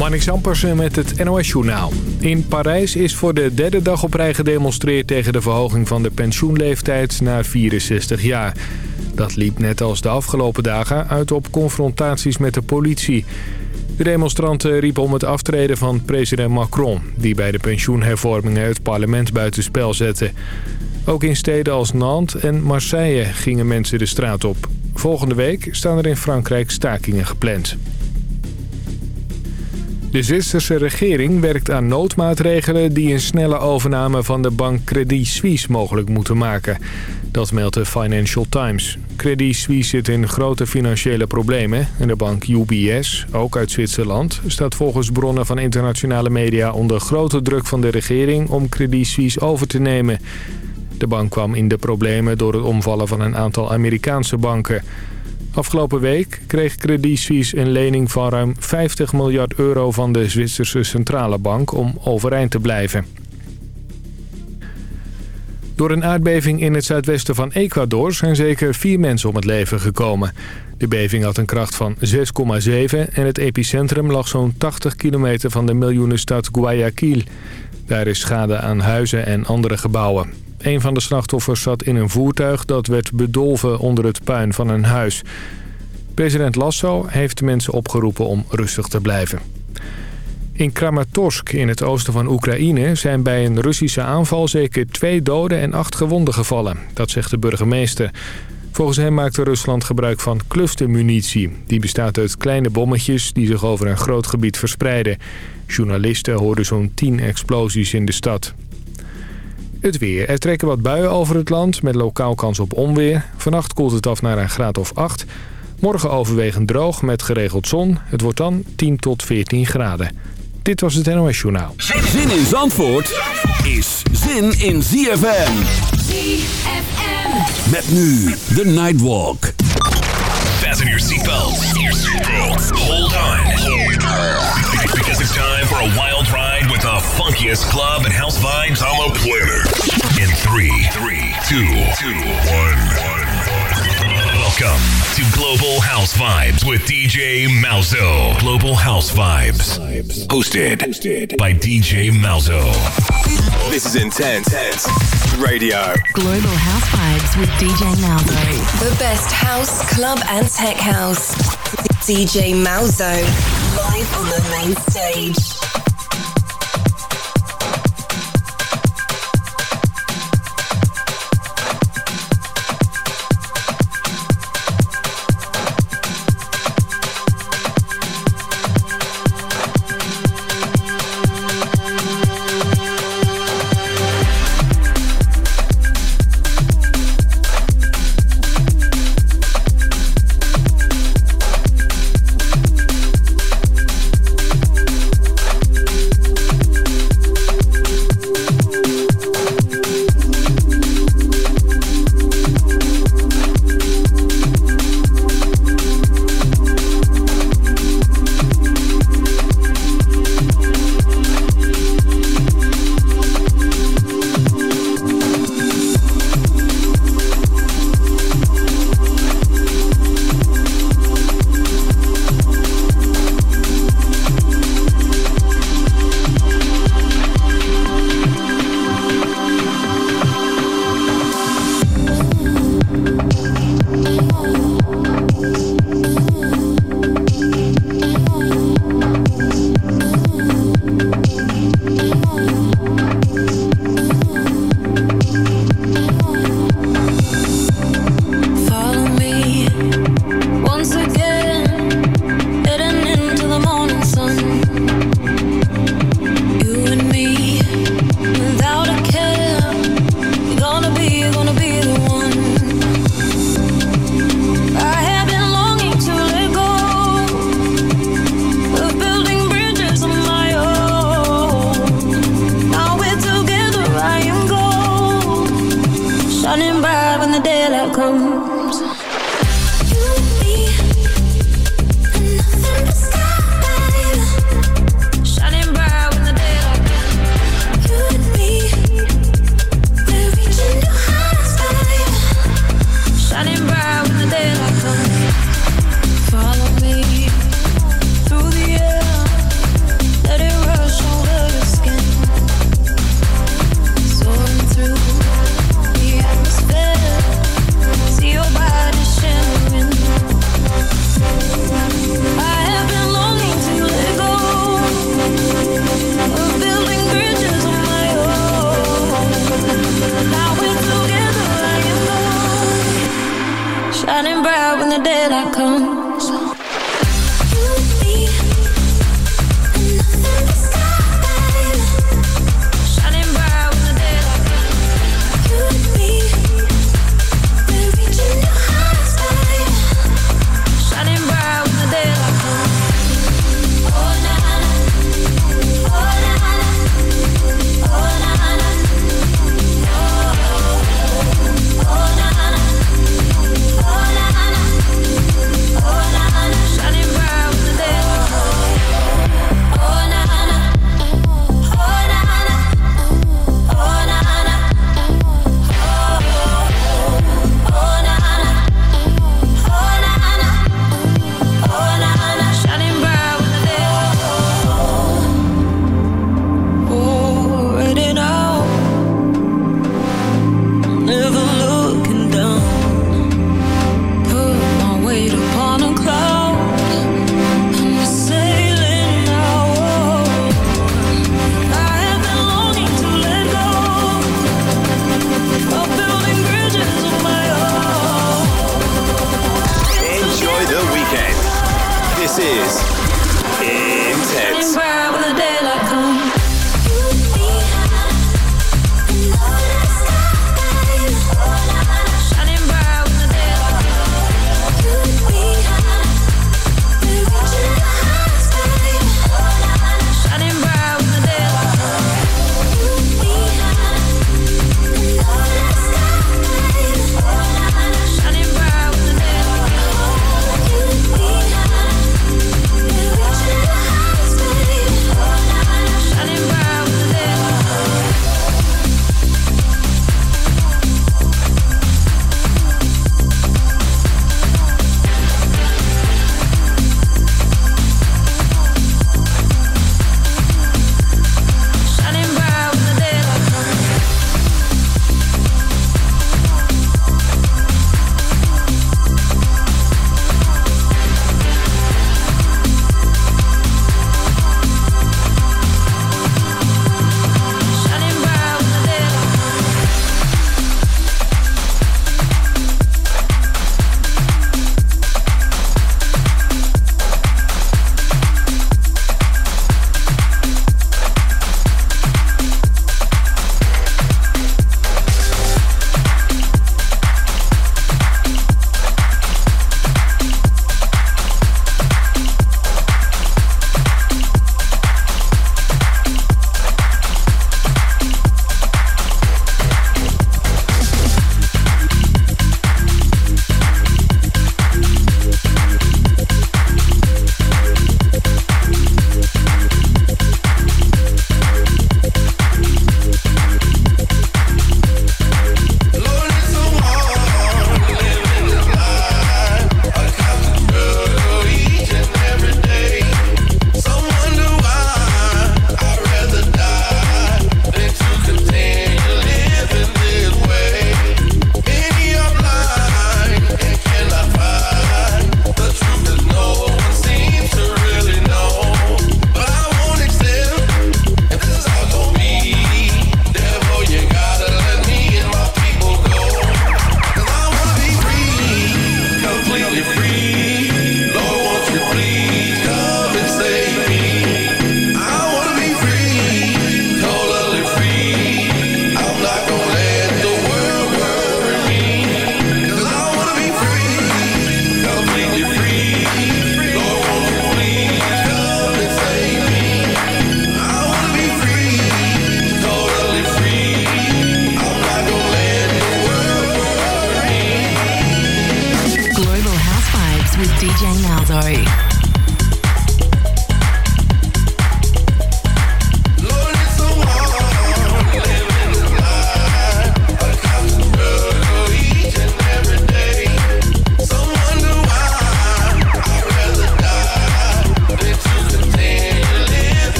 Marnix Ampersen met het NOS-journaal. In Parijs is voor de derde dag op rij gedemonstreerd... tegen de verhoging van de pensioenleeftijd naar 64 jaar. Dat liep net als de afgelopen dagen uit op confrontaties met de politie. De demonstranten riepen om het aftreden van president Macron... die bij de pensioenhervormingen het parlement buitenspel zette. Ook in steden als Nantes en Marseille gingen mensen de straat op. Volgende week staan er in Frankrijk stakingen gepland. De Zwitserse regering werkt aan noodmaatregelen die een snelle overname van de bank Credit Suisse mogelijk moeten maken. Dat meldt de Financial Times. Credit Suisse zit in grote financiële problemen en de bank UBS, ook uit Zwitserland, staat volgens bronnen van internationale media onder grote druk van de regering om Credit Suisse over te nemen. De bank kwam in de problemen door het omvallen van een aantal Amerikaanse banken. Afgelopen week kreeg Credit een lening van ruim 50 miljard euro van de Zwitserse Centrale Bank om overeind te blijven. Door een aardbeving in het zuidwesten van Ecuador zijn zeker vier mensen om het leven gekomen. De beving had een kracht van 6,7 en het epicentrum lag zo'n 80 kilometer van de miljoenenstad Guayaquil. Daar is schade aan huizen en andere gebouwen. Een van de slachtoffers zat in een voertuig dat werd bedolven onder het puin van een huis. President Lasso heeft mensen opgeroepen om rustig te blijven. In Kramatorsk in het oosten van Oekraïne zijn bij een Russische aanval zeker twee doden en acht gewonden gevallen. Dat zegt de burgemeester. Volgens hem maakte Rusland gebruik van clustermunitie. Die bestaat uit kleine bommetjes die zich over een groot gebied verspreiden. Journalisten hoorden zo'n tien explosies in de stad. Het weer. Er trekken wat buien over het land met lokaal kans op onweer. Vannacht koelt het af naar een graad of 8. Morgen overwegend droog met geregeld zon. Het wordt dan 10 tot 14 graden. Dit was het NOS Journaal. Zin in Zandvoort is zin in ZFM. ZFM. Met nu de Nightwalk. Fasten your seatbelts. Hold on. Because it's time for a wild ride funkiest club and house vibes on the planet. In 3, 3, 2, 2, 1. Welcome to Global House Vibes with DJ Malzo. Global House Vibes. hosted, Hosted, by DJ Malzo. This is Intense Radio. Global House Vibes with DJ Malzo. The best house, club, and tech house. DJ Malzo. Live on the main stage.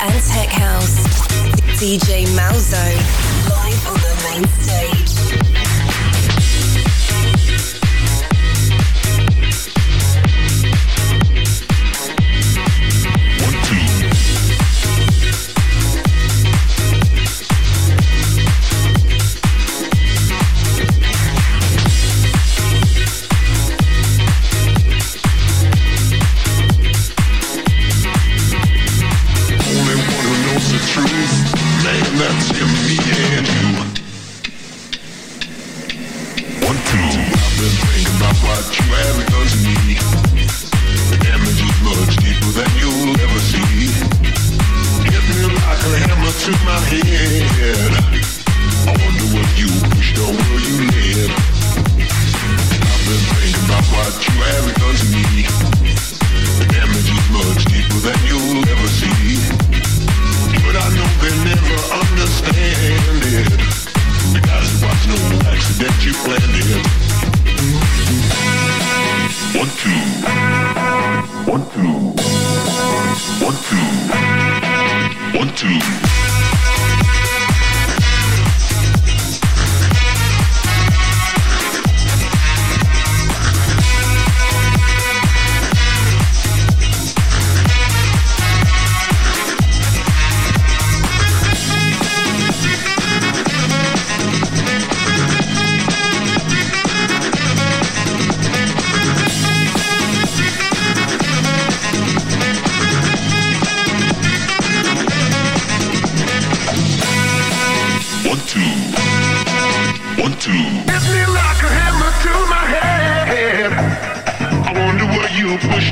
and tech house. DJ Malzo. Live on the main stage.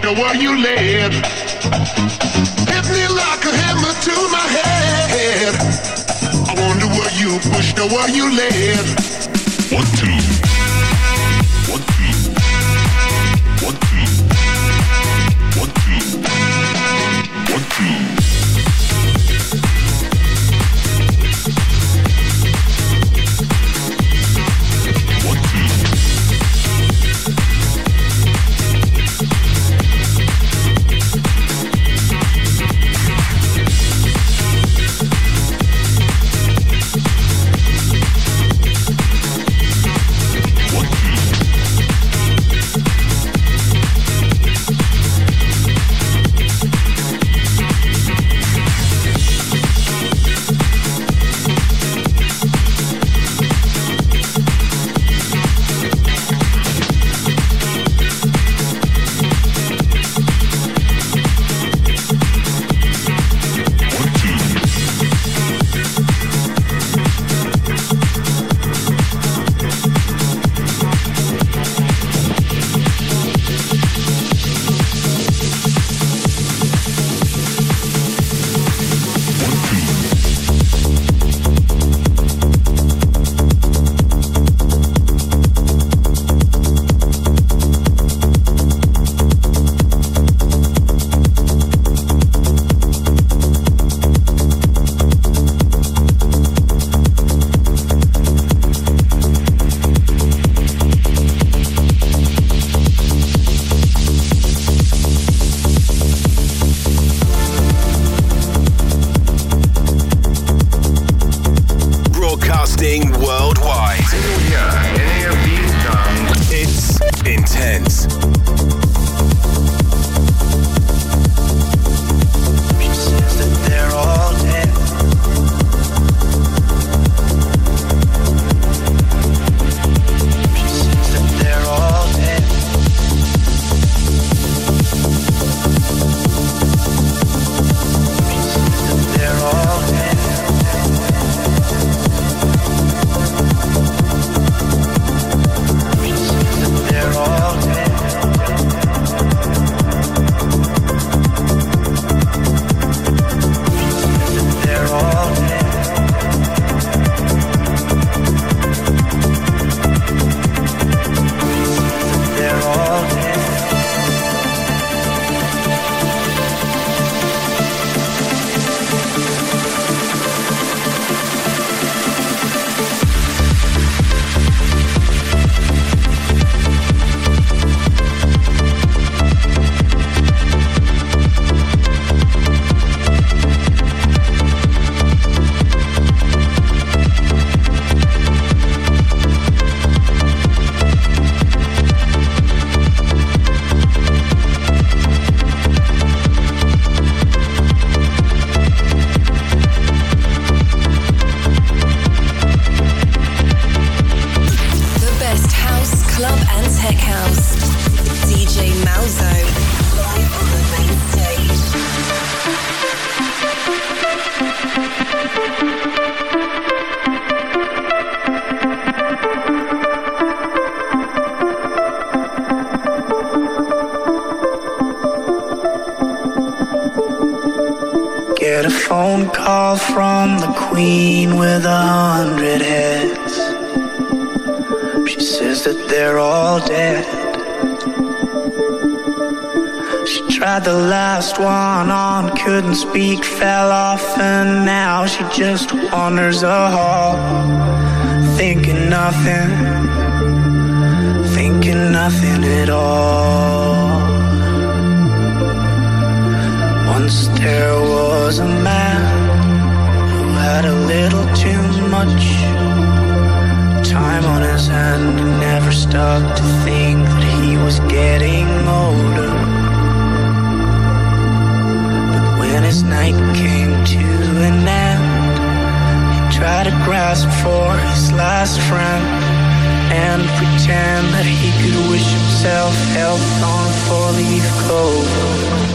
wonder where you live. Hit me like a hammer to my head. I wonder where you pushed or where you live. One, two. phone call from the queen with a hundred heads. She says that they're all dead. She tried the last one on, couldn't speak, fell off, and now she just wanders a hall, thinking nothing, thinking nothing at all. Once there was a man who had a little too much time on his hand and never stopped to think that he was getting older. But when his night came to an end, he tried to grasp for his last friend and pretend that he could wish himself health on four leaf clover.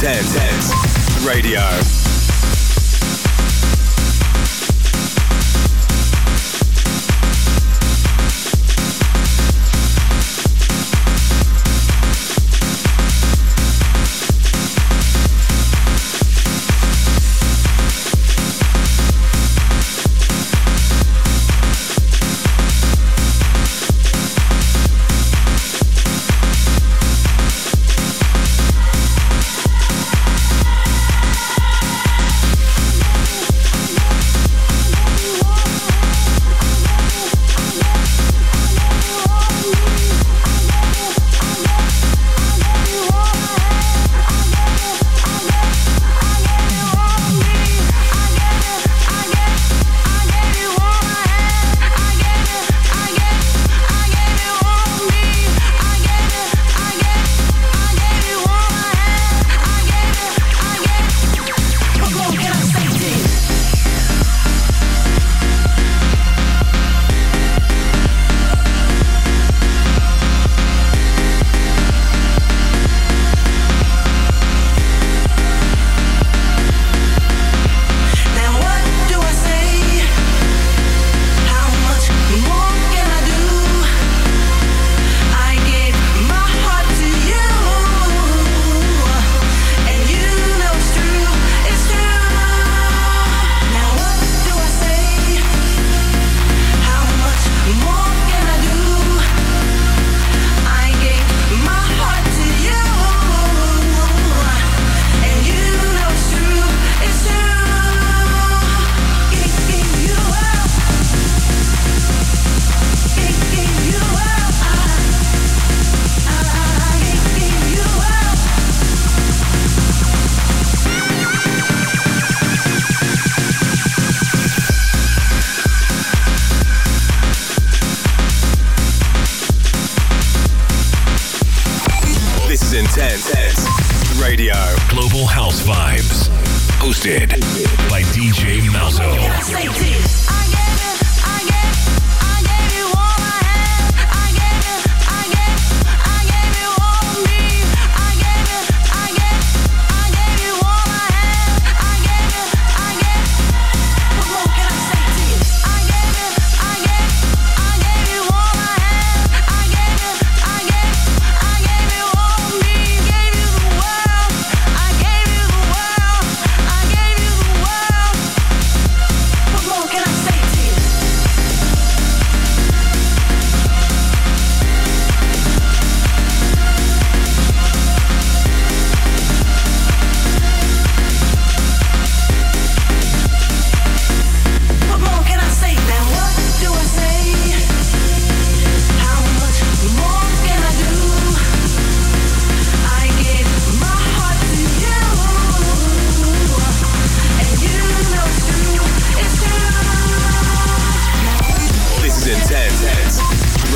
ZZ Radio.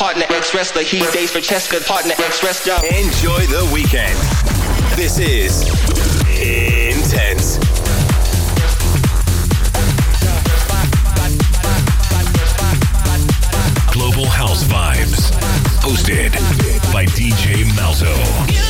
partner ex wrestler. He dates for chess. Good partner ex wrestler. Enjoy the weekend. This is intense. Global House Vibes, hosted by DJ Malzo.